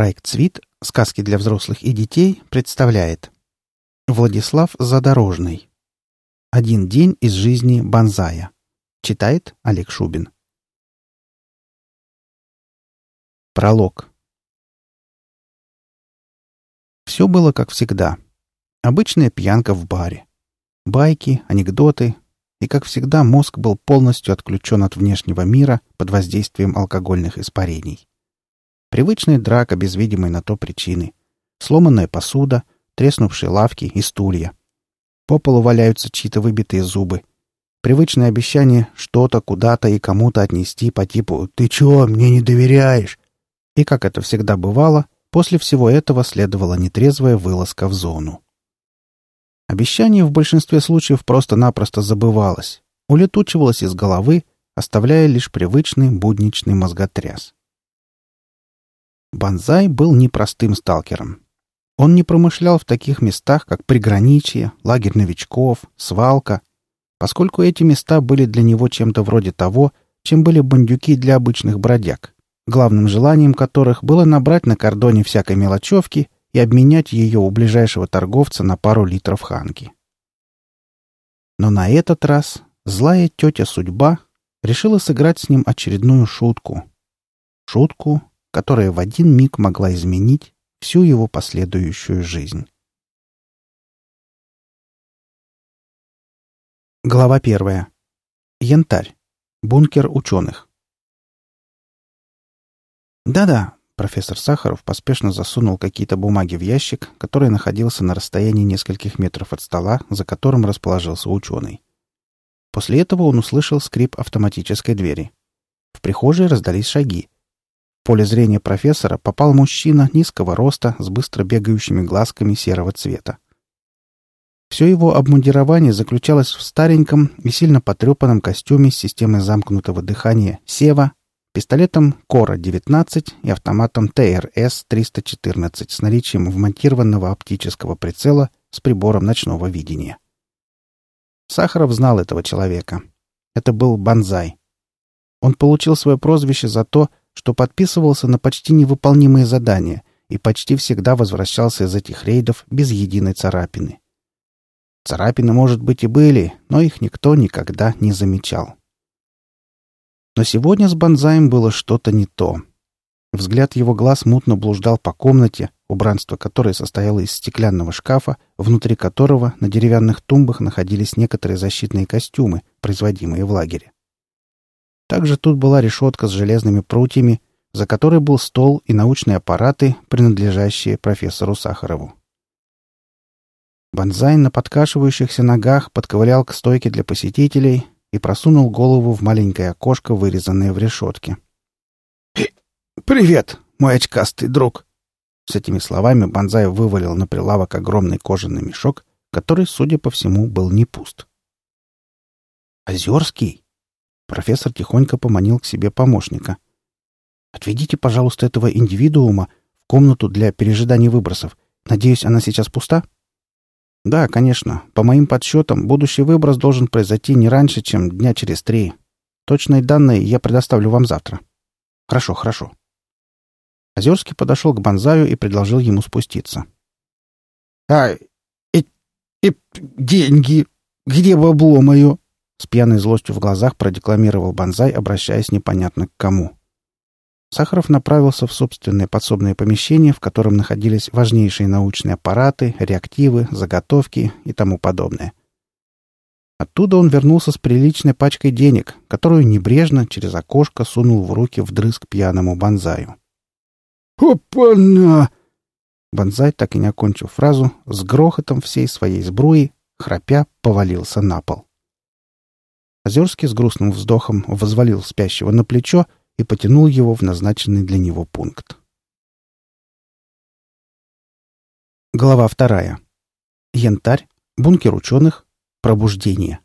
Проект «Цвит. Сказки для взрослых и детей» представляет Владислав Задорожный. Один день из жизни Бонзая. Читает Олег Шубин. Пролог. Все было как всегда. Обычная пьянка в баре. Байки, анекдоты. И, как всегда, мозг был полностью отключен от внешнего мира под воздействием алкогольных испарений. Привычная драка без видимой на то причины. Сломанная посуда, треснувшие лавки и стулья. По полу валяются чьи-то выбитые зубы. Привычное обещание что-то куда-то и кому-то отнести по типу «Ты чё, мне не доверяешь?» И, как это всегда бывало, после всего этого следовала нетрезвая вылазка в зону. Обещание в большинстве случаев просто-напросто забывалось, улетучивалось из головы, оставляя лишь привычный будничный мозготряс. Банзай был непростым сталкером. Он не промышлял в таких местах, как приграничье, лагерь новичков, свалка, поскольку эти места были для него чем-то вроде того, чем были бандюки для обычных бродяг, главным желанием которых было набрать на кордоне всякой мелочевки и обменять ее у ближайшего торговца на пару литров ханки. Но на этот раз злая тетя судьба решила сыграть с ним очередную шутку. Шутку, которая в один миг могла изменить всю его последующую жизнь. Глава первая. Янтарь. Бункер ученых. Да-да, профессор Сахаров поспешно засунул какие-то бумаги в ящик, который находился на расстоянии нескольких метров от стола, за которым расположился ученый. После этого он услышал скрип автоматической двери. В прихожей раздались шаги поле зрения профессора попал мужчина низкого роста с быстро бегающими глазками серого цвета. Все его обмундирование заключалось в стареньком и сильно потрепанном костюме с системой замкнутого дыхания «Сева», пистолетом «Кора-19» и автоматом ТРС-314 с наличием вмонтированного оптического прицела с прибором ночного видения. Сахаров знал этого человека. Это был Банзай. Он получил свое прозвище за то, что подписывался на почти невыполнимые задания и почти всегда возвращался из этих рейдов без единой царапины. Царапины, может быть, и были, но их никто никогда не замечал. Но сегодня с Бонзаем было что-то не то. Взгляд его глаз мутно блуждал по комнате, убранство которой состояло из стеклянного шкафа, внутри которого на деревянных тумбах находились некоторые защитные костюмы, производимые в лагере. Также тут была решетка с железными прутьями, за которой был стол и научные аппараты, принадлежащие профессору Сахарову. Бонзай на подкашивающихся ногах подковылял к стойке для посетителей и просунул голову в маленькое окошко, вырезанное в решетке. «Привет, мой очкастый друг!» С этими словами Бонзай вывалил на прилавок огромный кожаный мешок, который, судя по всему, был не пуст. «Озерский?» Профессор тихонько поманил к себе помощника. «Отведите, пожалуйста, этого индивидуума в комнату для пережидания выбросов. Надеюсь, она сейчас пуста?» «Да, конечно. По моим подсчетам, будущий выброс должен произойти не раньше, чем дня через три. Точные данные я предоставлю вам завтра». «Хорошо, хорошо». Озерский подошел к Бонзаю и предложил ему спуститься. «А, и, и деньги? Где бабло мое?» С пьяной злостью в глазах продекламировал Бонзай, обращаясь непонятно к кому. Сахаров направился в собственное подсобное помещение, в котором находились важнейшие научные аппараты, реактивы, заготовки и тому подобное. Оттуда он вернулся с приличной пачкой денег, которую небрежно через окошко сунул в руки вдрызг пьяному Бонзаю. «Опа-на!» Бонзай, так и не окончив фразу, с грохотом всей своей сбруи, храпя, повалился на пол. Озерский с грустным вздохом возвалил спящего на плечо и потянул его в назначенный для него пункт. Глава вторая. Янтарь, бункер ученых, пробуждение.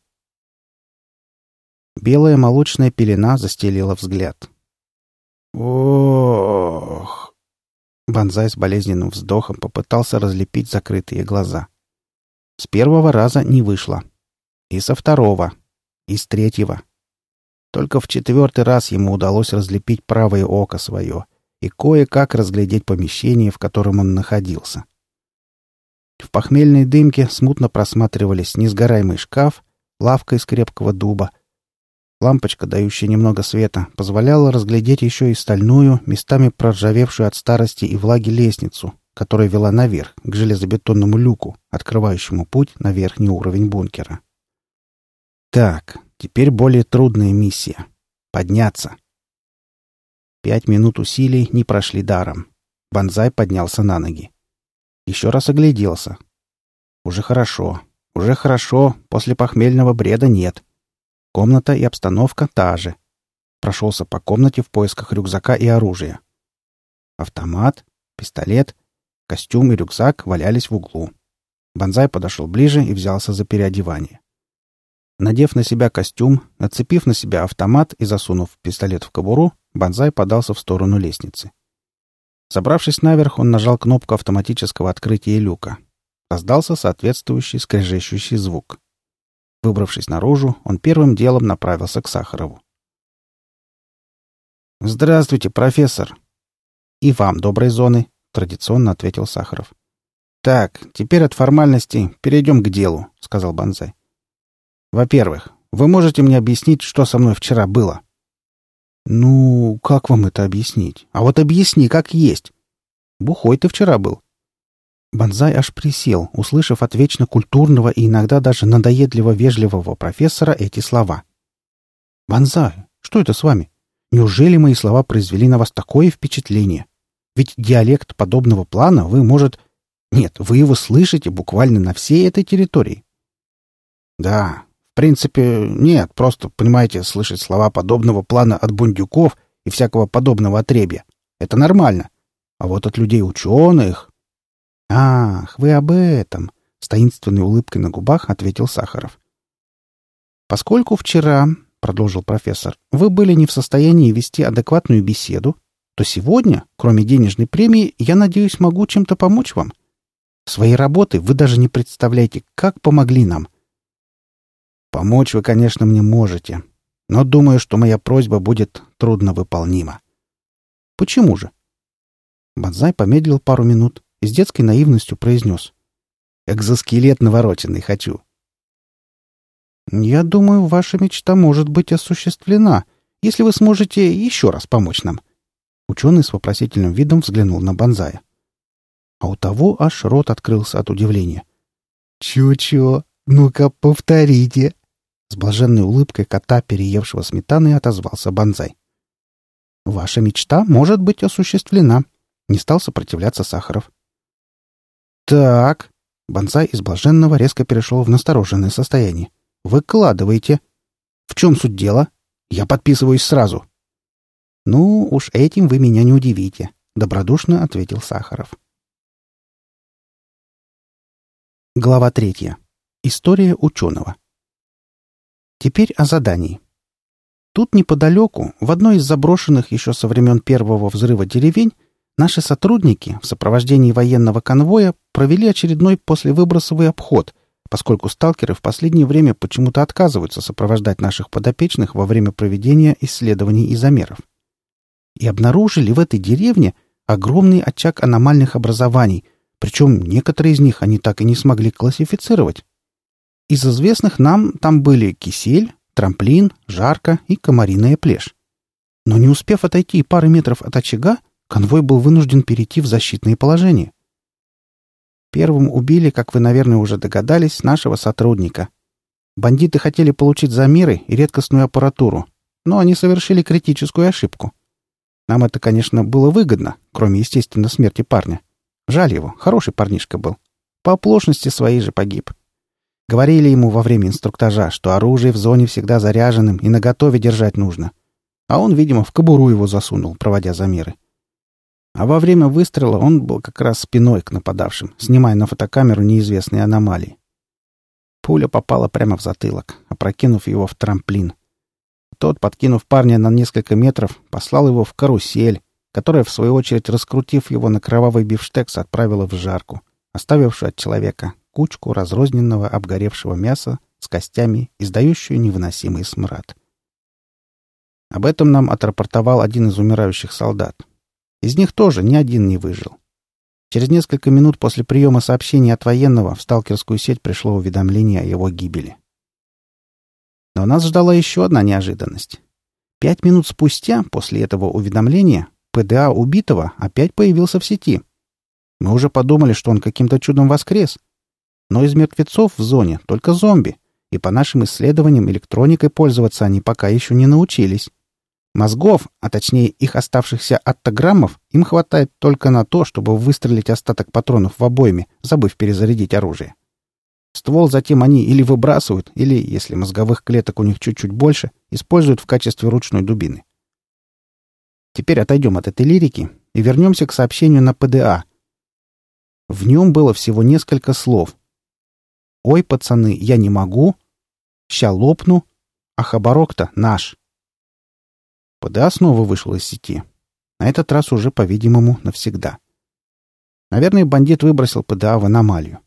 Белая молочная пелена застелила взгляд. Ох! Бонзай с болезненным вздохом попытался разлепить закрытые глаза. С первого раза не вышло. И со второго — из третьего. Только в четвертый раз ему удалось разлепить правое око свое, и кое-как разглядеть помещение, в котором он находился. В похмельной дымке смутно просматривались несгораемый шкаф, лавка из крепкого дуба. Лампочка, дающая немного света, позволяла разглядеть еще и стальную, местами проржавевшую от старости и влаги лестницу, которая вела наверх, к железобетонному люку, открывающему путь на верхний уровень бункера. Так, теперь более трудная миссия — подняться. Пять минут усилий не прошли даром. Бонзай поднялся на ноги. Еще раз огляделся. Уже хорошо. Уже хорошо. После похмельного бреда нет. Комната и обстановка та же. Прошелся по комнате в поисках рюкзака и оружия. Автомат, пистолет, костюм и рюкзак валялись в углу. Бонзай подошел ближе и взялся за переодевание. Надев на себя костюм, нацепив на себя автомат и засунув пистолет в кобуру, Бонзай подался в сторону лестницы. Забравшись наверх, он нажал кнопку автоматического открытия люка. Раздался соответствующий скрежещущий звук. Выбравшись наружу, он первым делом направился к Сахарову. «Здравствуйте, профессор!» «И вам доброй зоны», — традиционно ответил Сахаров. «Так, теперь от формальностей перейдем к делу», — сказал Бонзай. «Во-первых, вы можете мне объяснить, что со мной вчера было?» «Ну, как вам это объяснить? А вот объясни, как есть. Бухой ты вчера был». Бонзай аж присел, услышав от вечно культурного и иногда даже надоедливо вежливого профессора эти слова. «Бонзай, что это с вами? Неужели мои слова произвели на вас такое впечатление? Ведь диалект подобного плана вы, может... Нет, вы его слышите буквально на всей этой территории». «Да, принципе, нет, просто, понимаете, слышать слова подобного плана от бундюков и всякого подобного отребья — это нормально. А вот от людей ученых... «Ах, вы об этом!» — с таинственной улыбкой на губах ответил Сахаров. «Поскольку вчера, — продолжил профессор, — вы были не в состоянии вести адекватную беседу, то сегодня, кроме денежной премии, я надеюсь, могу чем-то помочь вам. Своей работы вы даже не представляете, как помогли нам. Помочь вы, конечно, мне можете, но думаю, что моя просьба будет трудновыполнима. Почему же? Бонзай помедлил пару минут и с детской наивностью произнес. Экзоскелет навороченный хочу. Я думаю, ваша мечта может быть осуществлена, если вы сможете еще раз помочь нам. Ученый с вопросительным видом взглянул на Бонзая. А у того аж рот открылся от удивления. «Чё-чё? Ну-ка, повторите!» С блаженной улыбкой кота, переевшего сметаны, отозвался Бонзай. «Ваша мечта может быть осуществлена», — не стал сопротивляться Сахаров. «Так...» — Бонзай из блаженного резко перешел в настороженное состояние. «Выкладывайте. В чем суть дела? Я подписываюсь сразу». «Ну, уж этим вы меня не удивите», — добродушно ответил Сахаров. Глава третья. История ученого. Теперь о задании. Тут неподалеку, в одной из заброшенных еще со времен первого взрыва деревень, наши сотрудники в сопровождении военного конвоя провели очередной послевыбросовый обход, поскольку сталкеры в последнее время почему-то отказываются сопровождать наших подопечных во время проведения исследований и замеров. И обнаружили в этой деревне огромный очаг аномальных образований, причем некоторые из них они так и не смогли классифицировать. Из известных нам там были кисель, трамплин, жарко и комариная плешь. Но не успев отойти пары метров от очага, конвой был вынужден перейти в защитное положение. Первым убили, как вы, наверное, уже догадались, нашего сотрудника. Бандиты хотели получить замеры и редкостную аппаратуру, но они совершили критическую ошибку. Нам это, конечно, было выгодно, кроме, естественно, смерти парня. Жаль его, хороший парнишка был. По оплошности своей же погиб. Говорили ему во время инструктажа, что оружие в зоне всегда заряженным и наготове держать нужно. А он, видимо, в кобуру его засунул, проводя замеры. А во время выстрела он был как раз спиной к нападавшим, снимая на фотокамеру неизвестные аномалии. Пуля попала прямо в затылок, опрокинув его в трамплин. Тот, подкинув парня на несколько метров, послал его в карусель, которая, в свою очередь, раскрутив его на кровавый бифштекс, отправила в жарку, оставившую от человека кучку разрозненного обгоревшего мяса с костями, издающую невыносимый смрад. Об этом нам отрапортовал один из умирающих солдат. Из них тоже ни один не выжил. Через несколько минут после приема сообщения от военного в сталкерскую сеть пришло уведомление о его гибели. Но нас ждала еще одна неожиданность. Пять минут спустя, после этого уведомления, ПДА убитого опять появился в сети. Мы уже подумали, что он каким-то чудом воскрес. Но из мертвецов в зоне только зомби, и по нашим исследованиям электроникой пользоваться они пока еще не научились. Мозгов, а точнее их оставшихся аттограммов, им хватает только на то, чтобы выстрелить остаток патронов в обойме, забыв перезарядить оружие. Ствол затем они или выбрасывают, или, если мозговых клеток у них чуть-чуть больше, используют в качестве ручной дубины. Теперь отойдем от этой лирики и вернемся к сообщению на ПДА. В нем было всего несколько слов. «Ой, пацаны, я не могу», «Ща лопну», а хабарок-то наш. ПДА снова вышел из сети. На этот раз уже, по-видимому, навсегда. Наверное, бандит выбросил ПДА в аномалию.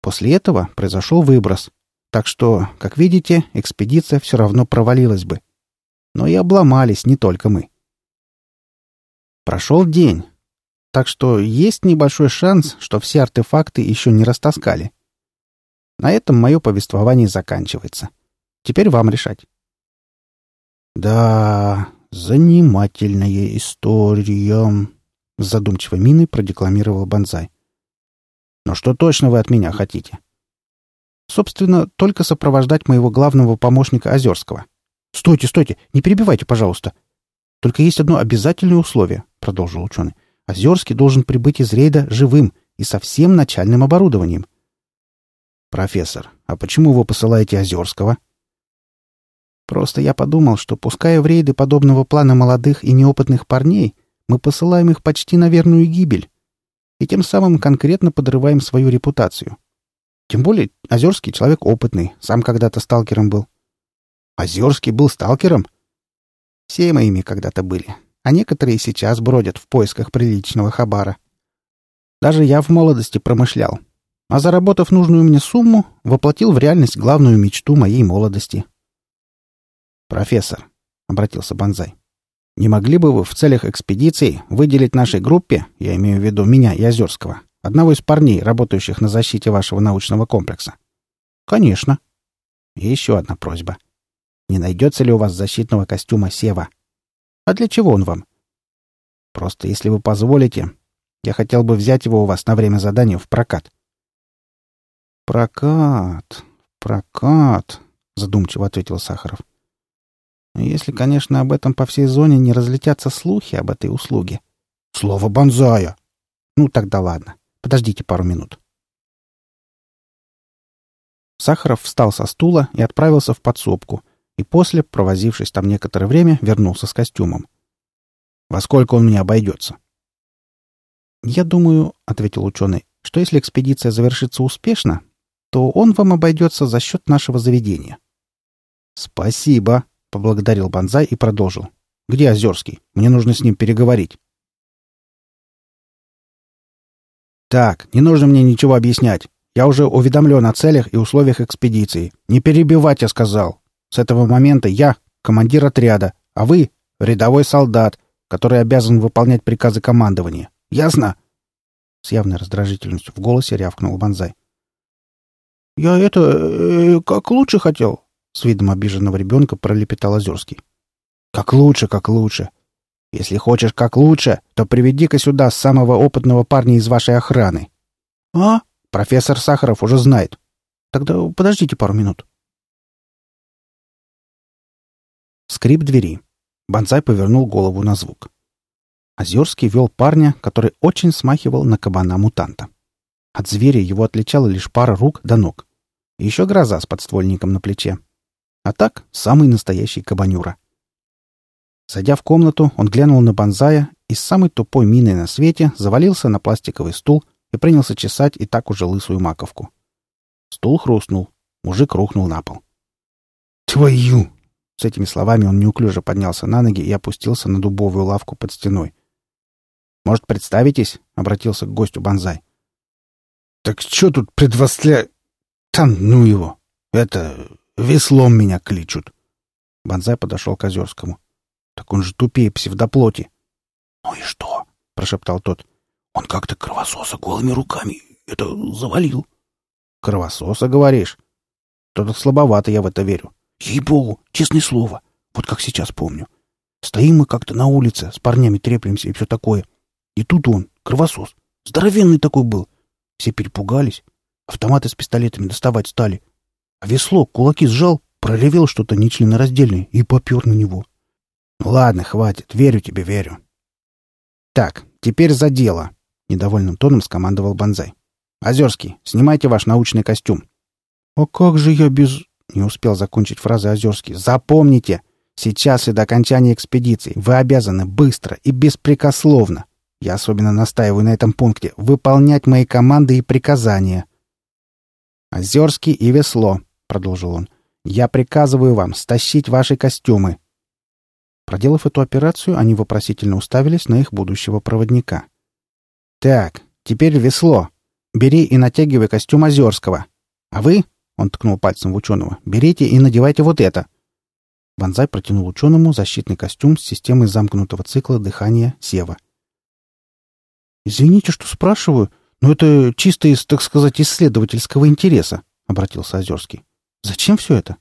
После этого произошел выброс. Так что, как видите, экспедиция все равно провалилась бы. Но и обломались не только мы. Прошел день. Так что есть небольшой шанс, что все артефакты еще не растаскали. На этом мое повествование заканчивается. Теперь вам решать. «Да, занимательная история», — с задумчивой миной продекламировал Бонзай. Но что точно вы от меня хотите? Собственно, только сопровождать моего главного помощника Озерского. Стойте, стойте, не перебивайте, пожалуйста. Только есть одно обязательное условие, продолжил ученый. Озерский должен прибыть из рейда живым и со всем начальным оборудованием. Профессор, а почему вы посылаете Озерского? Просто я подумал, что, пуская в рейды подобного плана молодых и неопытных парней, мы посылаем их почти на верную гибель и тем самым конкретно подрываем свою репутацию. Тем более Озерский человек опытный, сам когда-то сталкером был. Озерский был сталкером? Все мы ими когда-то были, а некоторые сейчас бродят в поисках приличного хабара. Даже я в молодости промышлял, а заработав нужную мне сумму, воплотил в реальность главную мечту моей молодости. «Профессор», — обратился Бонзай, не могли бы вы в целях экспедиции выделить нашей группе, я имею в виду меня и Озерского, одного из парней, работающих на защите вашего научного комплекса? Конечно. И еще одна просьба. Не найдется ли у вас защитного костюма Сева? А для чего он вам? Просто, если вы позволите, я хотел бы взять его у вас на время задания в прокат. Прокат, прокат, задумчиво ответил Сахаров. — если, конечно, об этом по всей зоне не разлетятся слухи об этой услуге. Слово «бонзая». Ну, тогда ладно. Подождите пару минут. Сахаров встал со стула и отправился в подсобку, и после, провозившись там некоторое время, вернулся с костюмом. «Во сколько он мне обойдется?» «Я думаю», — ответил ученый, — «что если экспедиция завершится успешно, то он вам обойдется за счет нашего заведения». «Спасибо», — поблагодарил Бонзай и продолжил. «Где Озерский? Мне нужно с ним переговорить». «Так, не нужно мне ничего объяснять. Я уже уведомлен о целях и условиях экспедиции. Не перебивать, я сказал. С этого момента я — командир отряда, а вы — рядовой солдат, который обязан выполнять приказы командования. Ясно?» С явной раздражительностью в голосе рявкнул Бонзай. «Я это... Э, как лучше хотел. С видом обиженного ребенка пролепетал Озерский. «Как лучше, как лучше. Если хочешь как лучше, то приведи-ка сюда самого опытного парня из вашей охраны». «А?» «Профессор Сахаров уже знает. Тогда подождите пару минут». Скрип двери. Бонзай повернул голову на звук. Озерский вел парня, который очень смахивал на кабана-мутанта. От зверя его отличала лишь пара рук до ног. Еще гроза с подствольником на плече. А так, самый настоящий кабанюра. Зайдя в комнату, он глянул на Бонзая и с самой тупой миной на свете завалился на пластиковый стул и принялся чесать и так уже лысую маковку. Стул хрустнул. Мужик рухнул на пол. «Твою!» С этими словами он неуклюже поднялся на ноги и опустился на дубовую лавку под стеной. «Может, представитесь?» — обратился к гостю Бонзай. «Так что тут предвосля... Там, ну его! Это... Веслом меня кличут. Бонзай подошел к Озерскому. Так он же тупее псевдоплоти. «Ну и что?» — прошептал тот. «Он как-то кровососа голыми руками это завалил». «Кровососа, говоришь?» «То-то слабовато я в это верю». «Ей-богу, честное слово, вот как сейчас помню. Стоим мы как-то на улице, с парнями треплемся и все такое. И тут он, кровосос, здоровенный такой был. Все перепугались, автоматы с пистолетами доставать стали. А весло кулаки сжал, проревел что-то нечленораздельное и попер на него. Ну ладно, хватит, верю тебе, верю. Так, теперь за дело, — недовольным тоном скомандовал Бонзай. Озерский, снимайте ваш научный костюм. А как же я без... Не успел закончить фразы Озерский. Запомните, сейчас и до окончания экспедиции вы обязаны быстро и беспрекословно, я особенно настаиваю на этом пункте, выполнять мои команды и приказания. Озерский и весло, — продолжил он, — я приказываю вам стащить ваши костюмы. Проделав эту операцию, они вопросительно уставились на их будущего проводника. «Так, теперь весло. Бери и натягивай костюм Озерского. А вы, — он ткнул пальцем в ученого, — берите и надевайте вот это». Бонзай протянул ученому защитный костюм с системой замкнутого цикла дыхания Сева. «Извините, что спрашиваю, но это чисто из, так сказать, исследовательского интереса», — обратился Озерский. «Зачем все это?»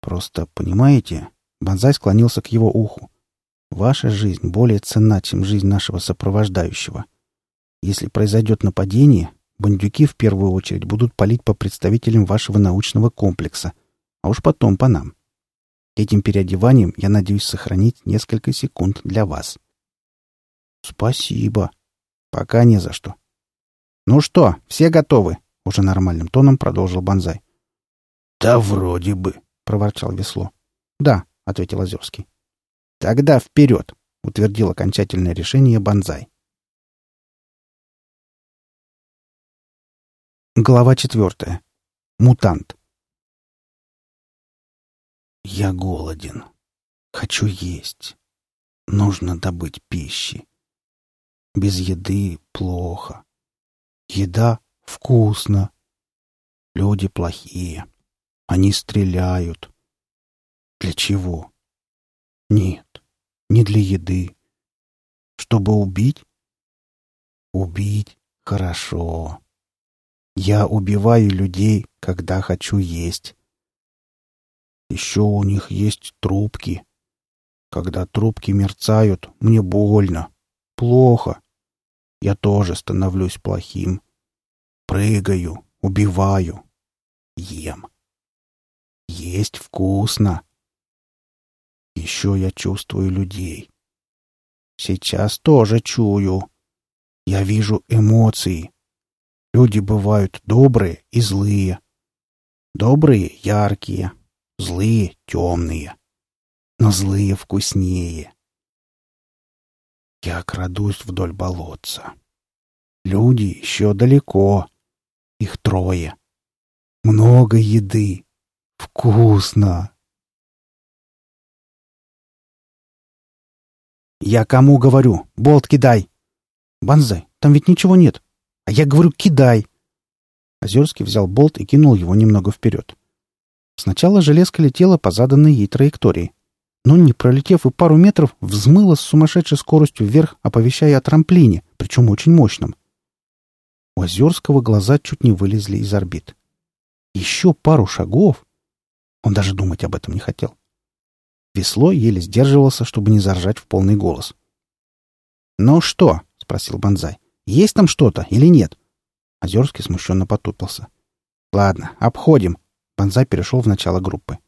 «Просто, понимаете...» — Бонзай склонился к его уху. «Ваша жизнь более ценна, чем жизнь нашего сопровождающего. Если произойдет нападение, бандюки в первую очередь будут палить по представителям вашего научного комплекса, а уж потом по нам. Этим переодеванием я надеюсь сохранить несколько секунд для вас». «Спасибо». «Пока не за что». «Ну что, все готовы?» — уже нормальным тоном продолжил Бонзай. «Да вроде бы», — проворчал Весло. «Да», — ответил Озерский. «Тогда вперед!» — утвердил окончательное решение Бонзай. Глава четвертая. Мутант. Я голоден. Хочу есть. Нужно добыть пищи. Без еды плохо. Еда вкусно. Люди плохие. Они стреляют. Для чего? Нет, не для еды. Чтобы убить? Убить хорошо. Я убиваю людей, когда хочу есть. Еще у них есть трубки. Когда трубки мерцают, мне больно. Плохо. Я тоже становлюсь плохим. Прыгаю, убиваю, ем. Есть вкусно. Еще я чувствую людей. Сейчас тоже чую. Я вижу эмоции. Люди бывают добрые и злые. Добрые — яркие, злые — темные. Но злые вкуснее. Я крадусь вдоль болотца. Люди еще далеко. Их трое. Много еды. Вкусно. Я кому говорю? Болт кидай. Банзай, там ведь ничего нет. А я говорю, кидай. Озерский взял болт и кинул его немного вперед. Сначала железка летела по заданной ей траектории но, не пролетев и пару метров, взмыла с сумасшедшей скоростью вверх, оповещая о трамплине, причем очень мощном. У Озерского глаза чуть не вылезли из орбит. Еще пару шагов. Он даже думать об этом не хотел. Весло еле сдерживался, чтобы не заржать в полный голос. «Ну что?» — спросил Бонзай. «Есть там что-то или нет?» Озерский смущенно потупился. «Ладно, обходим». Бонзай перешел в начало группы.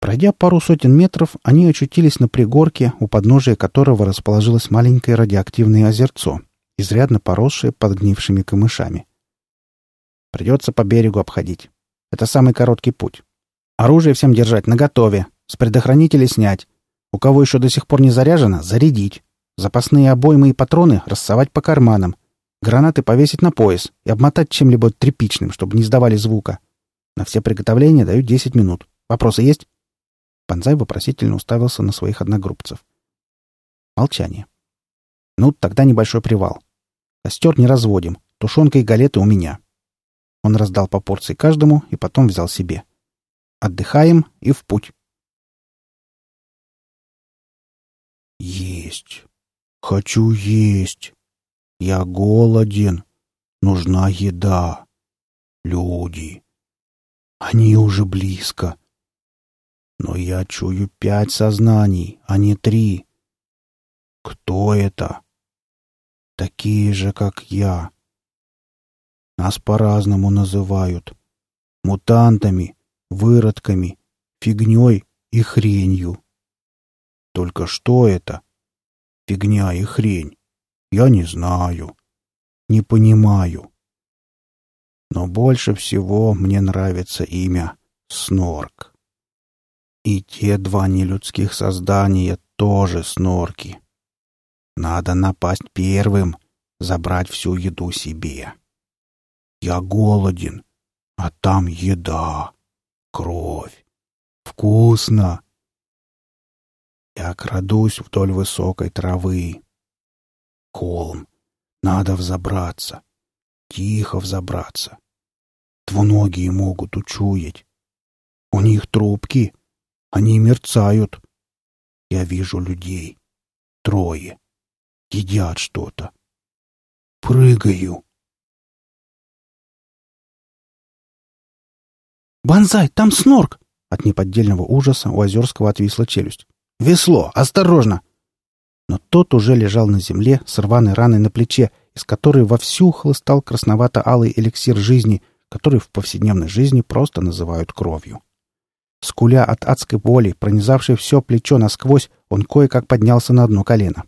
Пройдя пару сотен метров, они очутились на пригорке, у подножия которого расположилось маленькое радиоактивное озерцо, изрядно поросшее подгнившими камышами. Придется по берегу обходить. Это самый короткий путь. Оружие всем держать наготове, с предохранителей снять. У кого еще до сих пор не заряжено, зарядить. Запасные обоймы и патроны рассовать по карманам. Гранаты повесить на пояс и обмотать чем-либо тряпичным, чтобы не сдавали звука. На все приготовления даю 10 минут. Вопросы есть? Панзай вопросительно уставился на своих одногруппцев. Молчание. «Ну, тогда небольшой привал. Костер не разводим. Тушенка и галеты у меня». Он раздал по порции каждому и потом взял себе. «Отдыхаем и в путь». есть. Хочу есть. Я голоден. Нужна еда. Люди. Они уже близко. Но я чую пять сознаний, а не три. Кто это? Такие же, как я. Нас по-разному называют. Мутантами, выродками, фигней и хренью. Только что это? Фигня и хрень. Я не знаю. Не понимаю. Но больше всего мне нравится имя Снорк. И те два нелюдских создания тоже снорки. Надо напасть первым, забрать всю еду себе. Я голоден, а там еда, кровь. Вкусно. Я крадусь вдоль высокой травы. Холм. Надо взобраться. Тихо взобраться. Двуногие могут учуять. У них трубки. Они мерцают. Я вижу людей. Трое едят что-то. Прыгаю. «Бонзай, там снорк!» От неподдельного ужаса у Озерского отвисла челюсть. «Весло! Осторожно!» Но тот уже лежал на земле с рваной раной на плече, из которой вовсю хлыстал красновато-алый эликсир жизни, который в повседневной жизни просто называют кровью. Скуля от адской боли, пронизавшей все плечо насквозь, он кое-как поднялся на одно колено.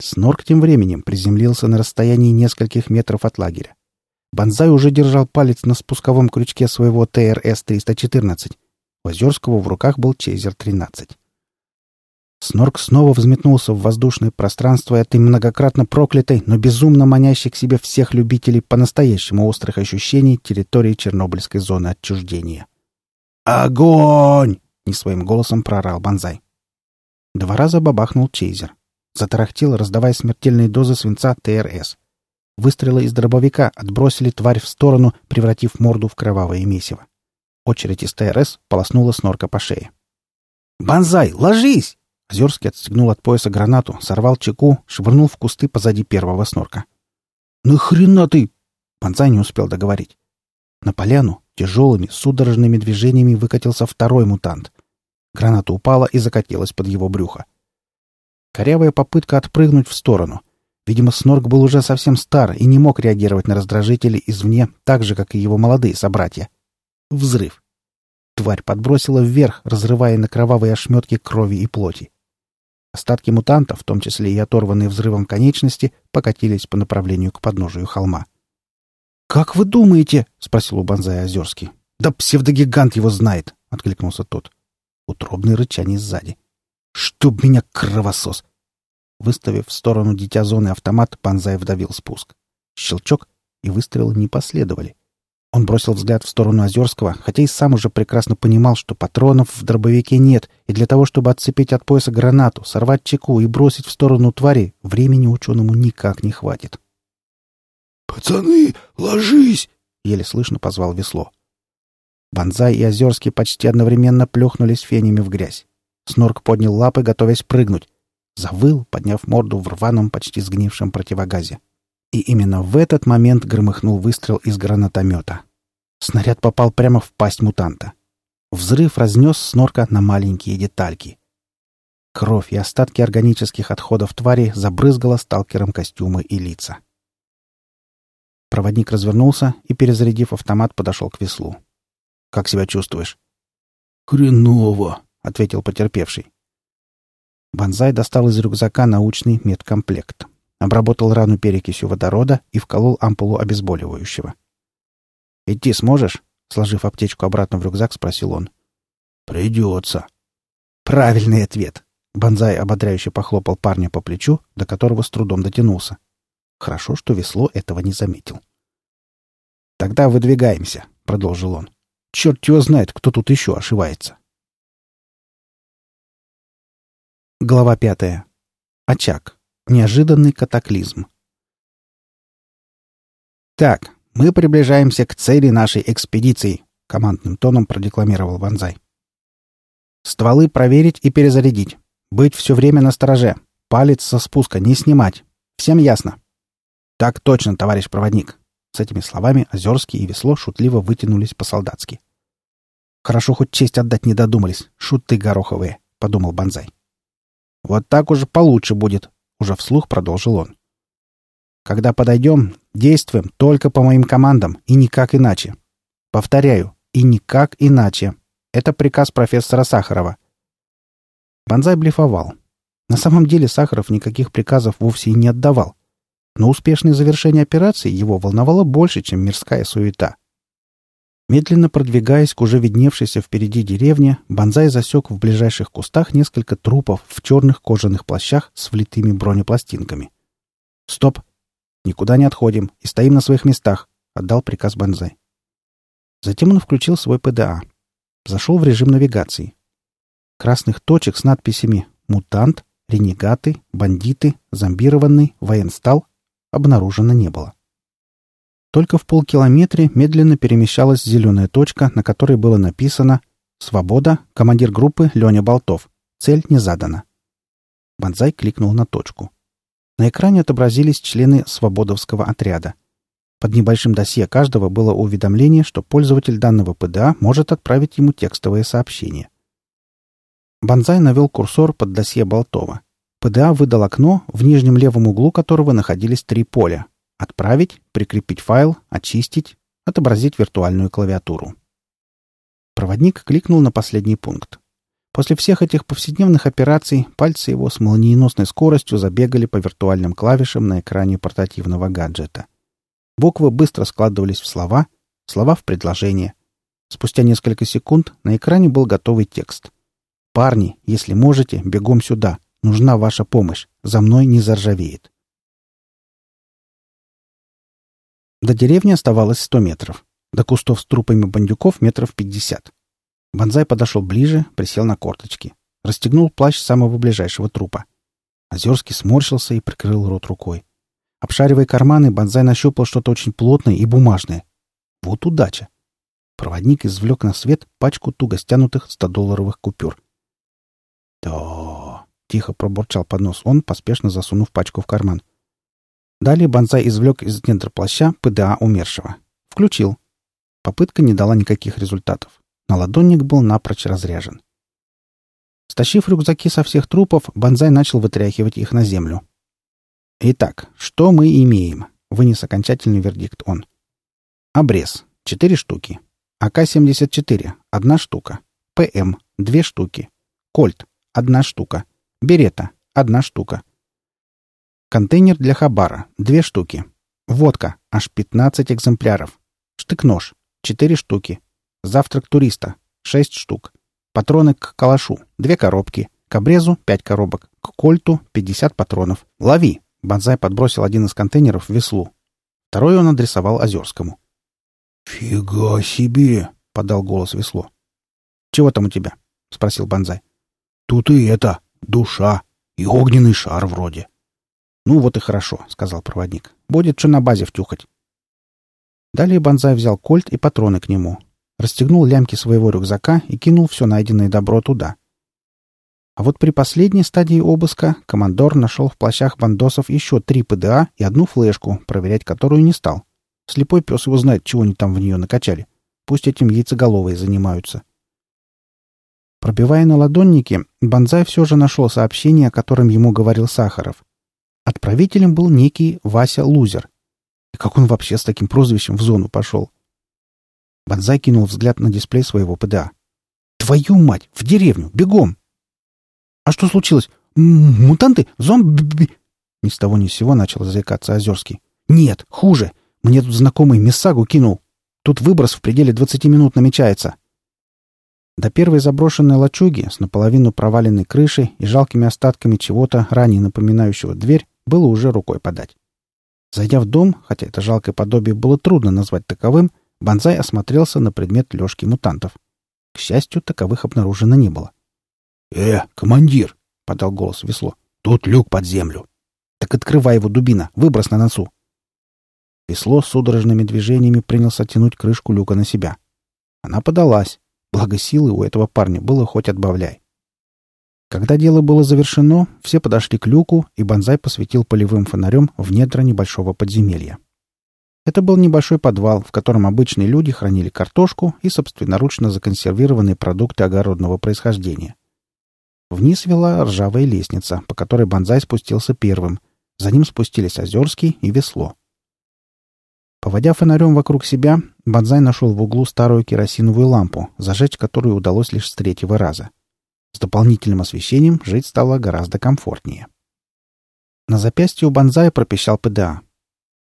Снорк тем временем приземлился на расстоянии нескольких метров от лагеря. Бонзай уже держал палец на спусковом крючке своего ТРС-314. У Озерского в руках был Чейзер-13. Снорк снова взметнулся в воздушное пространство этой многократно проклятой, но безумно манящей к себе всех любителей по-настоящему острых ощущений территории Чернобыльской зоны отчуждения. «Огонь!» — не своим голосом прорал Бонзай. Два раза бабахнул Чейзер. Затарахтел, раздавая смертельные дозы свинца ТРС. Выстрелы из дробовика отбросили тварь в сторону, превратив морду в кровавое месиво. Очередь из ТРС полоснула снорка по шее. «Бонзай, ложись!» Озерский отстегнул от пояса гранату, сорвал чеку, швырнул в кусты позади первого снорка. «Нахрена ты?» Бонзай не успел договорить. На поляну тяжелыми, судорожными движениями выкатился второй мутант. Граната упала и закатилась под его брюхо. Корявая попытка отпрыгнуть в сторону. Видимо, Снорк был уже совсем стар и не мог реагировать на раздражители извне, так же, как и его молодые собратья. Взрыв. Тварь подбросила вверх, разрывая на кровавые ошметки крови и плоти. Остатки мутантов, в том числе и оторванные взрывом конечности, покатились по направлению к подножию холма. «Как вы думаете?» — спросил у Бонзая Озерский. «Да псевдогигант его знает!» — откликнулся тот. Утробное рычание сзади. «Чтоб меня кровосос!» Выставив в сторону дитя зоны автомат, Панзай вдавил спуск. Щелчок, и выстрелы не последовали. Он бросил взгляд в сторону Озерского, хотя и сам уже прекрасно понимал, что патронов в дробовике нет, и для того, чтобы отцепить от пояса гранату, сорвать чеку и бросить в сторону твари, времени ученому никак не хватит. «Пацаны, ложись!» — еле слышно позвал весло. Бонзай и Озерский почти одновременно плюхнулись фенями в грязь. Снорк поднял лапы, готовясь прыгнуть. Завыл, подняв морду в рваном, почти сгнившем противогазе. И именно в этот момент громыхнул выстрел из гранатомета. Снаряд попал прямо в пасть мутанта. Взрыв разнес снорка на маленькие детальки. Кровь и остатки органических отходов твари забрызгала сталкером костюмы и лица. Проводник развернулся и, перезарядив автомат, подошел к веслу. «Как себя чувствуешь?» «Хреново!» — ответил потерпевший. Бонзай достал из рюкзака научный медкомплект, обработал рану перекисью водорода и вколол ампулу обезболивающего. «Идти сможешь?» — сложив аптечку обратно в рюкзак, спросил он. «Придется». «Правильный ответ!» Бонзай ободряюще похлопал парня по плечу, до которого с трудом дотянулся. Хорошо, что весло этого не заметил. «Тогда выдвигаемся», — продолжил он. «Черт его знает, кто тут еще ошивается». Глава пятая. Очаг. Неожиданный катаклизм. «Так, мы приближаемся к цели нашей экспедиции», — командным тоном продекламировал Ванзай. «Стволы проверить и перезарядить. Быть все время на стороже. Палец со спуска не снимать. Всем ясно?» «Так точно, товарищ проводник!» С этими словами Озерский и Весло шутливо вытянулись по-солдатски. «Хорошо, хоть честь отдать не додумались. Шуты гороховые», — подумал Бонзай. «Вот так уже получше будет», — уже вслух продолжил он. «Когда подойдем, действуем только по моим командам и никак иначе. Повторяю, и никак иначе. Это приказ профессора Сахарова». Бонзай блефовал. На самом деле Сахаров никаких приказов вовсе и не отдавал. Но успешное завершение операции его волновало больше, чем мирская суета. Медленно продвигаясь к уже видневшейся впереди деревне, Бонзай засек в ближайших кустах несколько трупов в черных кожаных плащах с влитыми бронепластинками. «Стоп! Никуда не отходим и стоим на своих местах!» — отдал приказ Бонзай. Затем он включил свой ПДА. Зашел в режим навигации. Красных точек с надписями «Мутант», «Ренегаты», «Бандиты», «Зомбированный», «Военстал» обнаружено не было. Только в полкилометре медленно перемещалась зеленая точка, на которой было написано «Свобода. Командир группы Леня Болтов. Цель не задана». Бонзай кликнул на точку. На экране отобразились члены свободовского отряда. Под небольшим досье каждого было уведомление, что пользователь данного ПДА может отправить ему текстовое сообщение. Бонзай навел курсор под досье Болтова. ПДА выдал окно, в нижнем левом углу которого находились три поля Отправить, прикрепить файл, очистить, отобразить виртуальную клавиатуру. Проводник кликнул на последний пункт. После всех этих повседневных операций пальцы его с молниеносной скоростью забегали по виртуальным клавишам на экране портативного гаджета. Буквы быстро складывались в слова, слова в предложения. Спустя несколько секунд на экране был готовый текст. «Парни, если можете, бегом сюда. Нужна ваша помощь. За мной не заржавеет». До деревни оставалось сто метров. До кустов с трупами бандюков метров пятьдесят. Бонзай подошел ближе, присел на корточки. Расстегнул плащ самого ближайшего трупа. Озерский сморщился и прикрыл рот рукой. Обшаривая карманы, Бонзай нащупал что-то очень плотное и бумажное. Вот удача! Проводник извлек на свет пачку туго стянутых 100-долларовых купюр. «То...» — тихо пробурчал под нос он, поспешно засунув пачку в карман. Далее Бонзай извлек из недр плаща ПДА умершего. Включил. Попытка не дала никаких результатов. Наладонник был напрочь разряжен. Стащив рюкзаки со всех трупов, Бонзай начал вытряхивать их на землю. «Итак, что мы имеем?» — вынес окончательный вердикт он. «Обрез. Четыре штуки. АК-74. Одна штука. ПМ. Две штуки. Кольт. Одна штука. Берета. Одна штука. Контейнер для хабара — две штуки. Водка — аж 15 экземпляров. Штык-нож — четыре штуки. Завтрак туриста — шесть штук. Патроны к калашу — две коробки. К обрезу — пять коробок. К кольту — 50 патронов. Лови! Бонзай подбросил один из контейнеров в веслу. Второй он адресовал Озерскому. «Фига себе!» — подал голос весло. «Чего там у тебя?» — спросил Бонзай. «Тут и это, душа, и огненный шар вроде». «Ну вот и хорошо», — сказал проводник. «Будет что на базе втюхать». Далее Бонзай взял кольт и патроны к нему, расстегнул лямки своего рюкзака и кинул все найденное добро туда. А вот при последней стадии обыска командор нашел в плащах бандосов еще три ПДА и одну флешку, проверять которую не стал. Слепой пес его знает, чего они там в нее накачали. Пусть этим яйцеголовые занимаются. Пробивая на ладоннике, Бонзай все же нашел сообщение, о котором ему говорил Сахаров. Отправителем был некий Вася Лузер. И как он вообще с таким прозвищем в зону пошел? Бонзай кинул взгляд на дисплей своего ПДА. «Твою мать! В деревню! Бегом!» «А что случилось? Мутанты? Зомби?» Ни с того ни с сего начал заикаться Озерский. «Нет, хуже. Мне тут знакомый Мессагу кинул. Тут выброс в пределе двадцати минут намечается. До первой заброшенной лачуги с наполовину проваленной крышей и жалкими остатками чего-то, ранее напоминающего дверь, было уже рукой подать. Зайдя в дом, хотя это жалкое подобие было трудно назвать таковым, Бонзай осмотрелся на предмет лёжки мутантов. К счастью, таковых обнаружено не было. «Э, командир!» — подал голос весло. «Тут люк под землю!» «Так открывай его, дубина! Выброс на носу!» Весло судорожными движениями принялся тянуть крышку люка на себя. Она подалась, Благо силы у этого парня было хоть отбавляй. Когда дело было завершено, все подошли к люку, и Бонзай посветил полевым фонарем в недра небольшого подземелья. Это был небольшой подвал, в котором обычные люди хранили картошку и собственноручно законсервированные продукты огородного происхождения. Вниз вела ржавая лестница, по которой Бонзай спустился первым. За ним спустились Озерский и Весло. Поводя фонарем вокруг себя, Бонзай нашел в углу старую керосиновую лампу, зажечь которую удалось лишь с третьего раза. С дополнительным освещением жить стало гораздо комфортнее. На запястье у Бонзая пропищал ПДА.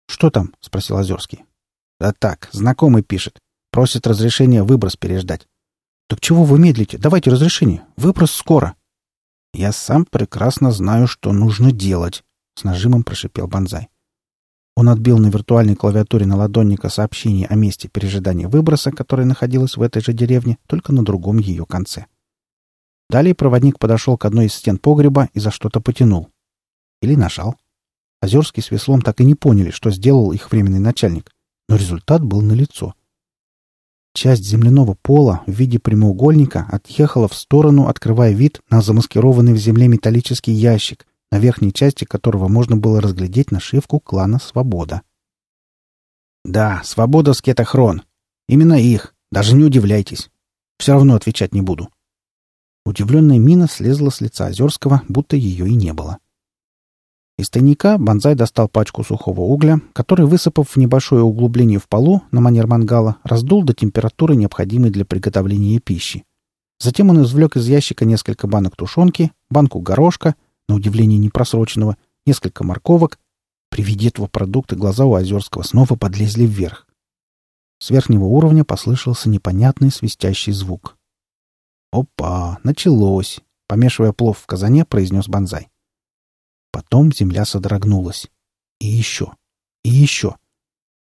«Что там?» — спросил Озерский. «Да так, знакомый пишет. Просит разрешения выброс переждать». «Так чего вы медлите? Давайте разрешение. Выброс скоро». «Я сам прекрасно знаю, что нужно делать», — с нажимом прошипел Бонзай. Он отбил на виртуальной клавиатуре наладонника сообщение о месте пережидания выброса, которое находилось в этой же деревне, только на другом ее конце. — Далее проводник подошел к одной из стен погреба и за что-то потянул. Или нажал. Озерский с веслом так и не поняли, что сделал их временный начальник, но результат был налицо. Часть земляного пола в виде прямоугольника отъехала в сторону, открывая вид на замаскированный в земле металлический ящик, на верхней части которого можно было разглядеть нашивку клана «Свобода». «Да, «Свобода» скетохрон. Именно их. Даже не удивляйтесь. Все равно отвечать не буду», Удивленная мина слезла с лица Озерского, будто ее и не было. Из тайника Бонзай достал пачку сухого угля, который, высыпав в небольшое углубление в полу на манер мангала, раздул до температуры, необходимой для приготовления пищи. Затем он извлек из ящика несколько банок тушенки, банку горошка, на удивление непросроченного, несколько морковок. При виде этого продукта глаза у Озерского снова подлезли вверх. С верхнего уровня послышался непонятный свистящий звук. «Опа! Началось!» — помешивая плов в казане, произнес Бонзай. Потом земля содрогнулась. И еще. И еще.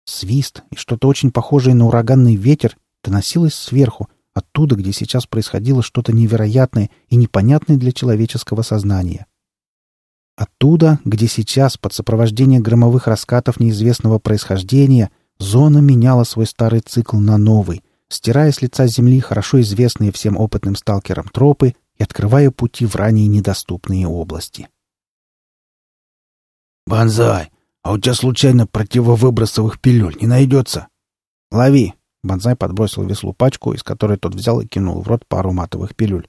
Свист и что-то очень похожее на ураганный ветер доносилось сверху, оттуда, где сейчас происходило что-то невероятное и непонятное для человеческого сознания. Оттуда, где сейчас, под сопровождение громовых раскатов неизвестного происхождения, зона меняла свой старый цикл на новый, стирая с лица земли хорошо известные всем опытным сталкерам тропы и открывая пути в ранее недоступные области. «Бонзай, а у тебя случайно противовыбросовых пилюль не найдется?» «Лови!» — Бонзай подбросил веслу пачку, из которой тот взял и кинул в рот пару матовых пилюль.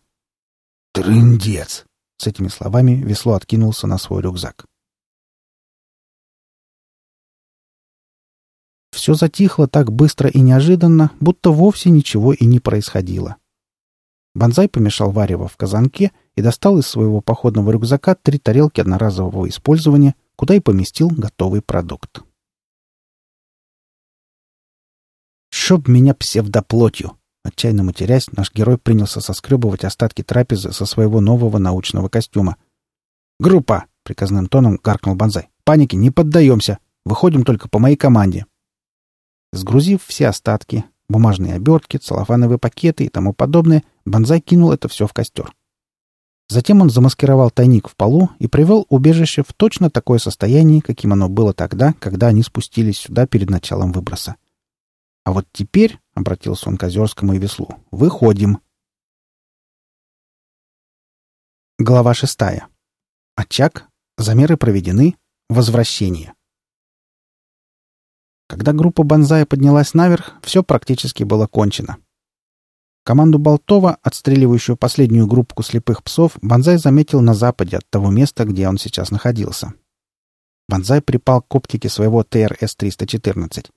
«Трындец!» — с этими словами весло откинулся на свой рюкзак. Все затихло так быстро и неожиданно, будто вовсе ничего и не происходило. Бонзай помешал варево в казанке и достал из своего походного рюкзака три тарелки одноразового использования, куда и поместил готовый продукт. «Чтоб меня псевдоплотью!» Отчаянно матерясь, наш герой принялся соскребывать остатки трапезы со своего нового научного костюма. «Группа!» — приказным тоном гаркнул Бонзай. «Паники не поддаемся! Выходим только по моей команде!» Сгрузив все остатки, бумажные обертки, целлофановые пакеты и тому подобное, Бонзай кинул это все в костер. Затем он замаскировал тайник в полу и привел убежище в точно такое состояние, каким оно было тогда, когда они спустились сюда перед началом выброса. «А вот теперь», — обратился он к Озерскому и Веслу, — «выходим». Глава шестая. Очаг. Замеры проведены. Возвращение. Когда группа Бонзая поднялась наверх, все практически было кончено. Команду Болтова, отстреливающую последнюю группку слепых псов, Бонзай заметил на западе от того места, где он сейчас находился. Бонзай припал к оптике своего ТРС-314.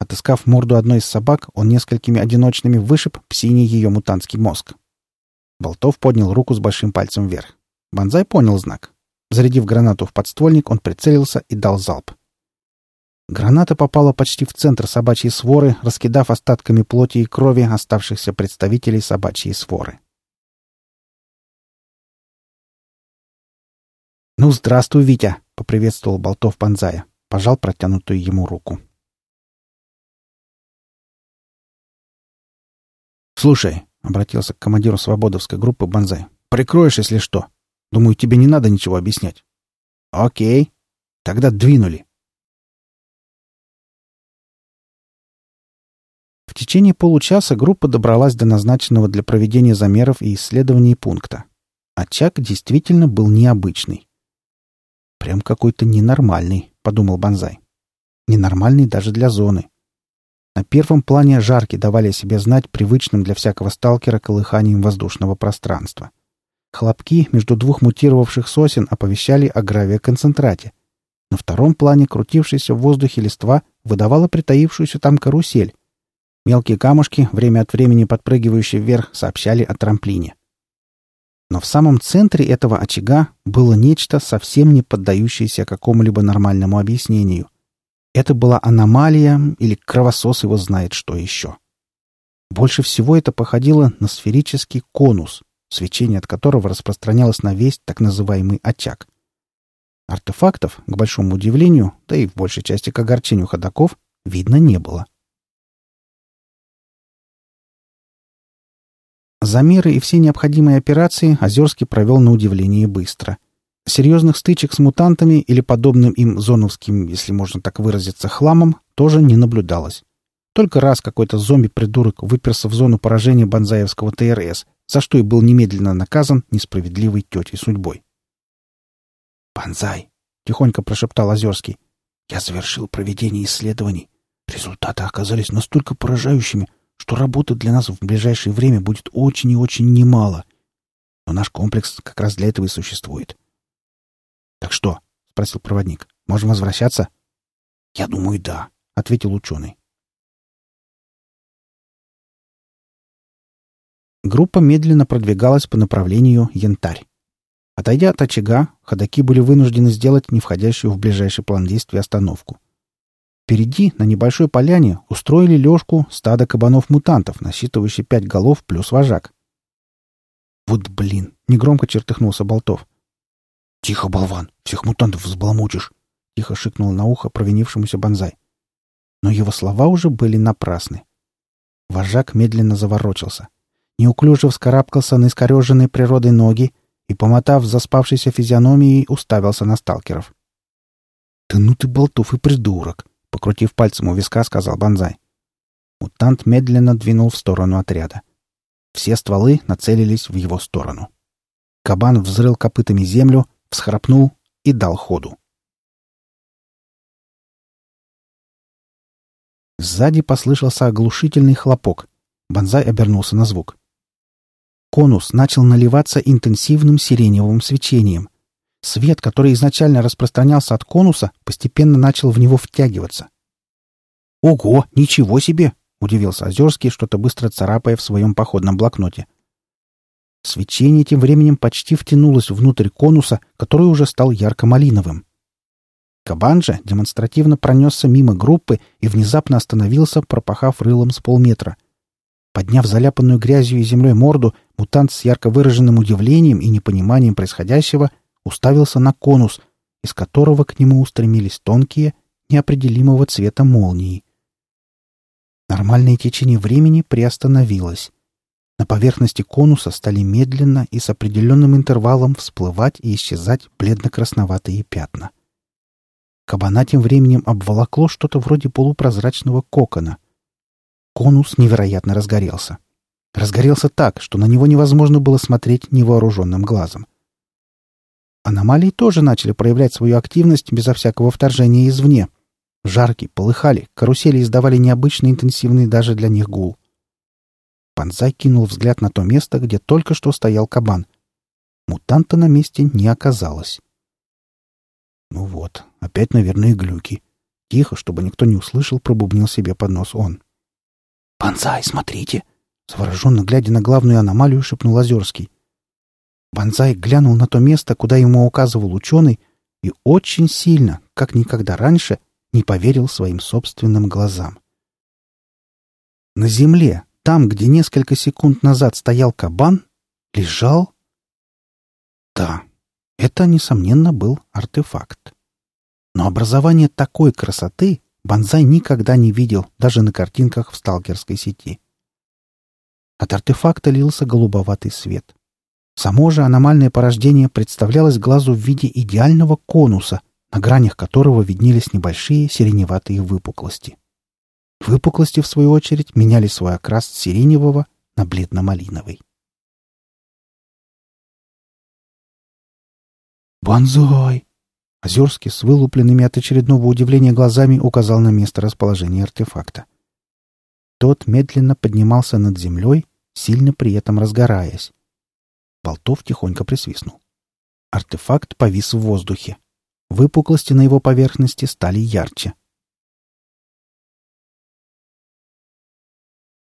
Отыскав морду одной из собак, он несколькими одиночными вышиб псиний ее мутантский мозг. Болтов поднял руку с большим пальцем вверх. Бонзай понял знак. Зарядив гранату в подствольник, он прицелился и дал залп. Граната попала почти в центр собачьей своры, раскидав остатками плоти и крови оставшихся представителей собачьей своры. «Ну, здравствуй, Витя!» — поприветствовал Болтов Панзая. Пожал протянутую ему руку. «Слушай», — обратился к командиру свободовской группы Бонзай, — «прикроешь, если что. Думаю, тебе не надо ничего объяснять». «Окей. Тогда двинули». В течение получаса группа добралась до назначенного для проведения замеров и исследований пункта. Очаг действительно был необычный. «Прям какой-то ненормальный», — подумал Бонзай. «Ненормальный даже для зоны». На первом плане жарки давали о себе знать привычным для всякого сталкера колыханием воздушного пространства. Хлопки между двух мутировавших сосен оповещали о гравиоконцентрате. На втором плане крутившаяся в воздухе листва выдавала притаившуюся там карусель. Мелкие камушки, время от времени подпрыгивающие вверх, сообщали о трамплине. Но в самом центре этого очага было нечто, совсем не поддающееся какому-либо нормальному объяснению. Это была аномалия или кровосос его знает что еще. Больше всего это походило на сферический конус, свечение от которого распространялось на весь так называемый очаг. Артефактов, к большому удивлению, да и в большей части к огорчению ходаков, видно не было. Замеры и все необходимые операции Озерский провел на удивление быстро. Серьезных стычек с мутантами или подобным им зоновским, если можно так выразиться, хламом тоже не наблюдалось. Только раз какой-то зомби-придурок выперся в зону поражения бонзаевского ТРС, за что и был немедленно наказан несправедливой тетей судьбой. «Бонзай!» — тихонько прошептал Озерский. «Я завершил проведение исследований. Результаты оказались настолько поражающими, что работы для нас в ближайшее время будет очень и очень немало. Но наш комплекс как раз для этого и существует. — Так что? — спросил проводник. — Можем возвращаться? — Я думаю, да, — ответил ученый. Группа медленно продвигалась по направлению Янтарь. Отойдя от очага, ходаки были вынуждены сделать не входящую в ближайший план действий остановку — Впереди, на небольшой поляне, устроили лёжку стадо кабанов-мутантов, насчитывающие пять голов плюс вожак. «Вот блин!» — негромко чертыхнулся Болтов. «Тихо, болван! Всех мутантов взбаламутишь!» — тихо шикнул на ухо провинившемуся Бонзай. Но его слова уже были напрасны. Вожак медленно заворочился. Неуклюже вскарабкался на искореженные природой ноги и, помотав заспавшейся физиономией, уставился на сталкеров. «Да ну ты, Болтов, и придурок!» — покрутив пальцем у виска, сказал Банзай. Мутант медленно двинул в сторону отряда. Все стволы нацелились в его сторону. Кабан взрыл копытами землю, всхрапнул и дал ходу. Сзади послышался оглушительный хлопок. Банзай обернулся на звук. Конус начал наливаться интенсивным сиреневым свечением. Свет, который изначально распространялся от конуса, постепенно начал в него втягиваться. «Ого, ничего себе!» — удивился Озерский, что-то быстро царапая в своем походном блокноте. Свечение тем временем почти втянулось внутрь конуса, который уже стал ярко-малиновым. Кабан же демонстративно пронесся мимо группы и внезапно остановился, пропахав рылом с полметра. Подняв заляпанную грязью и землей морду, мутант с ярко выраженным удивлением и непониманием происходящего уставился на конус, из которого к нему устремились тонкие, неопределимого цвета молнии. Нормальное течение времени приостановилось. На поверхности конуса стали медленно и с определенным интервалом всплывать и исчезать бледно-красноватые пятна. Кабана тем временем обволокло что-то вроде полупрозрачного кокона. Конус невероятно разгорелся. Разгорелся так, что на него невозможно было смотреть невооруженным глазом. Аномалии тоже начали проявлять свою активность безо всякого вторжения извне. Жарки, полыхали, карусели издавали необычно интенсивный даже для них гул. Панзай кинул взгляд на то место, где только что стоял кабан. Мутанта на месте не оказалось. «Ну вот, опять, наверное, глюки». Тихо, чтобы никто не услышал, пробубнил себе под нос он. «Панзай, смотрите!» Завороженно глядя на главную аномалию, шепнул Озерский. Бонзай глянул на то место, куда ему указывал ученый, и очень сильно, как никогда раньше, не поверил своим собственным глазам. На земле, там, где несколько секунд назад стоял кабан, лежал... Да, это, несомненно, был артефакт. Но образование такой красоты Бонзай никогда не видел, даже на картинках в сталкерской сети. От артефакта лился голубоватый свет. Само же аномальное порождение представлялось глазу в виде идеального конуса, на гранях которого виднелись небольшие сиреневатые выпуклости. Выпуклости, в свою очередь, меняли свой окрас с сиреневого на бледно-малиновый. «Бонзай!» Озерский с вылупленными от очередного удивления глазами указал на место расположения артефакта. Тот медленно поднимался над землей, сильно при этом разгораясь. Болтов тихонько присвистнул. Артефакт повис в воздухе. Выпуклости на его поверхности стали ярче.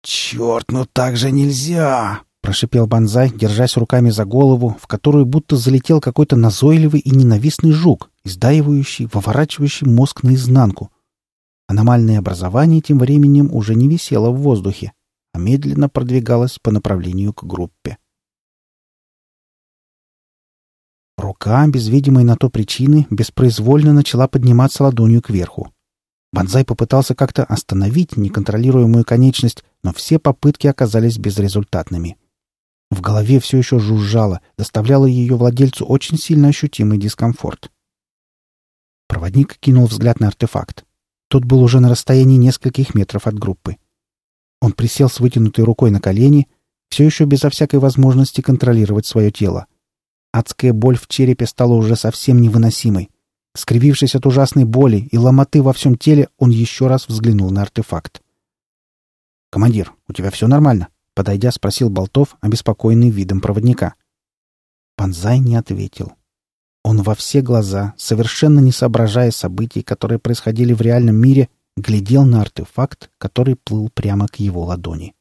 «Черт, ну так же нельзя!» — прошипел Бонзай, держась руками за голову, в которую будто залетел какой-то назойливый и ненавистный жук, издаивающий, выворачивающий мозг наизнанку. Аномальное образование тем временем уже не висело в воздухе, а медленно продвигалось по направлению к группе. Рука, без видимой на то причины, беспроизвольно начала подниматься ладонью кверху. Бонзай попытался как-то остановить неконтролируемую конечность, но все попытки оказались безрезультатными. В голове все еще жужжало, доставляло ее владельцу очень сильно ощутимый дискомфорт. Проводник кинул взгляд на артефакт. Тот был уже на расстоянии нескольких метров от группы. Он присел с вытянутой рукой на колени, все еще безо всякой возможности контролировать свое тело. Адская боль в черепе стала уже совсем невыносимой. Скривившись от ужасной боли и ломоты во всем теле, он еще раз взглянул на артефакт. «Командир, у тебя все нормально?» Подойдя, спросил Болтов, обеспокоенный видом проводника. Панзай не ответил. Он во все глаза, совершенно не соображая событий, которые происходили в реальном мире, глядел на артефакт, который плыл прямо к его ладони.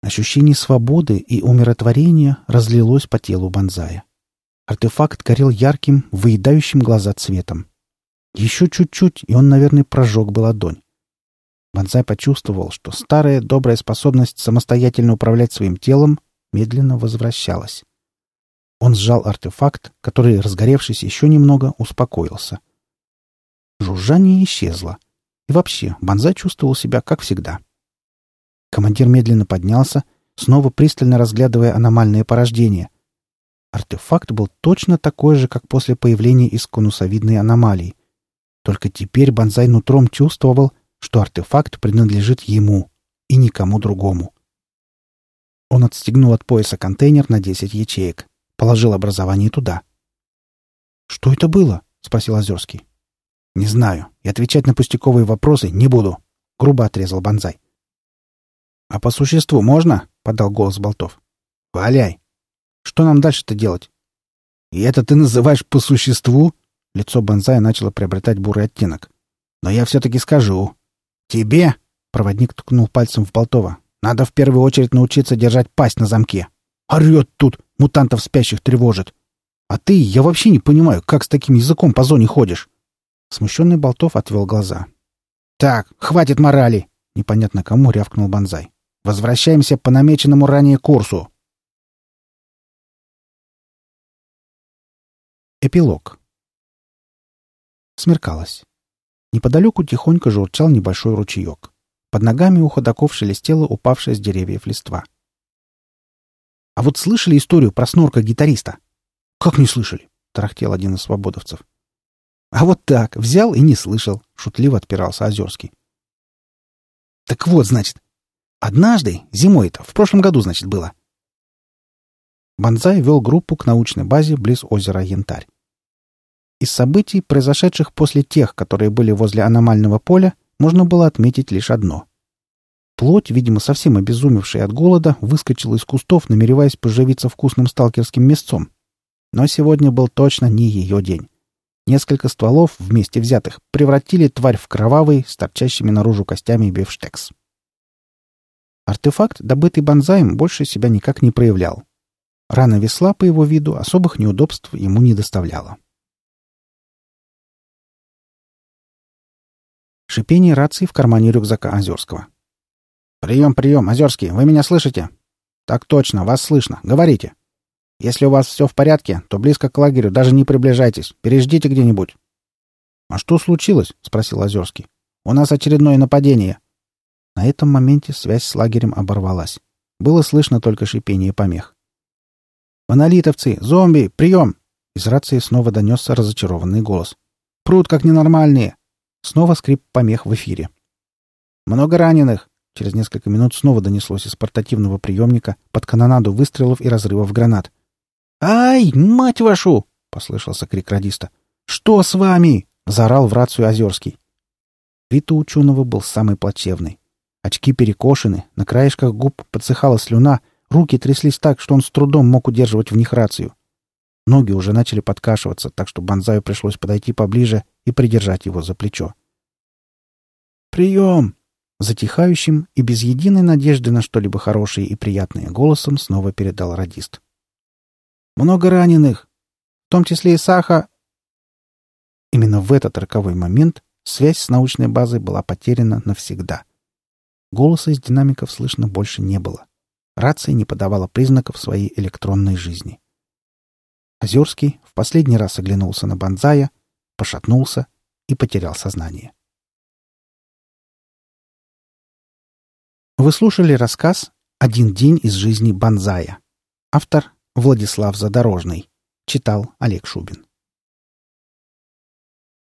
Ощущение свободы и умиротворения разлилось по телу Бонзая. Артефакт горел ярким, выедающим глаза цветом. Еще чуть-чуть, и он, наверное, прожег бы ладонь. Бонзай почувствовал, что старая добрая способность самостоятельно управлять своим телом медленно возвращалась. Он сжал артефакт, который, разгоревшись еще немного, успокоился. Жужжание исчезло. И вообще, Бонзай чувствовал себя как всегда. Командир медленно поднялся, снова пристально разглядывая аномальное порождение. Артефакт был точно такой же, как после появления из конусовидной аномалии. Только теперь Бонзай нутром чувствовал, что артефакт принадлежит ему и никому другому. Он отстегнул от пояса контейнер на 10 ячеек, положил образование туда. «Что это было?» — спросил Озерский. «Не знаю, и отвечать на пустяковые вопросы не буду», — грубо отрезал Бонзай. «А по существу можно?» — подал голос Болтов. «Валяй! Что нам дальше-то делать?» «И это ты называешь по существу?» Лицо Бонзая начало приобретать бурый оттенок. «Но я все-таки скажу. Тебе...» — проводник ткнул пальцем в Болтова. «Надо в первую очередь научиться держать пасть на замке. Орет тут, мутантов спящих тревожит. А ты, я вообще не понимаю, как с таким языком по зоне ходишь?» Смущенный Болтов отвел глаза. «Так, хватит морали!» — непонятно кому рявкнул Бонзай. Возвращаемся по намеченному ранее курсу. Эпилог. Смеркалось. Неподалеку тихонько журчал небольшой ручеек. Под ногами у ходоков шелестела упавшая с деревьев листва. «А вот слышали историю про снорка-гитариста?» «Как не слышали?» — тарахтел один из свободовцев. «А вот так, взял и не слышал», — шутливо отпирался Озерский. «Так вот, значит, Однажды, зимой это, в прошлом году, значит, было. Бонзай вел группу к научной базе близ озера Янтарь. Из событий, произошедших после тех, которые были возле аномального поля, можно было отметить лишь одно. Плоть, видимо, совсем обезумевшая от голода, выскочила из кустов, намереваясь поживиться вкусным сталкерским мясцом. Но сегодня был точно не ее день. Несколько стволов, вместе взятых, превратили тварь в кровавый, с торчащими наружу костями бифштекс. Артефакт, добытый бонзаем, больше себя никак не проявлял. Рана весла, по его виду, особых неудобств ему не доставляла. Шипение рации в кармане рюкзака Озерского. «Прием, прием, Озерский, вы меня слышите?» «Так точно, вас слышно. Говорите. Если у вас все в порядке, то близко к лагерю даже не приближайтесь. Переждите где-нибудь». «А что случилось?» — спросил Озерский. «У нас очередное нападение». На этом моменте связь с лагерем оборвалась. Было слышно только шипение помех. «Монолитовцы! Зомби! Прием!» Из рации снова донесся разочарованный голос. «Прут как ненормальные!» Снова скрип помех в эфире. «Много раненых! Через несколько минут снова донеслось из портативного приемника под канонаду выстрелов и разрывов гранат. «Ай, мать вашу!» — послышался крик радиста. «Что с вами?» — заорал в рацию Озерский. Вид у ученого был самый плачевный. Очки перекошены, на краешках губ подсыхала слюна, руки тряслись так, что он с трудом мог удерживать в них рацию. Ноги уже начали подкашиваться, так что Бонзаю пришлось подойти поближе и придержать его за плечо. «Прием!» Затихающим и без единой надежды на что-либо хорошее и приятное голосом снова передал радист. «Много раненых, в том числе и Саха...» Именно в этот роковой момент связь с научной базой была потеряна навсегда. Голоса из динамиков слышно больше не было. Рация не подавала признаков своей электронной жизни. Озерский в последний раз оглянулся на Бонзая, пошатнулся и потерял сознание. Вы слушали рассказ «Один день из жизни Бонзая». Автор Владислав Задорожный. Читал Олег Шубин.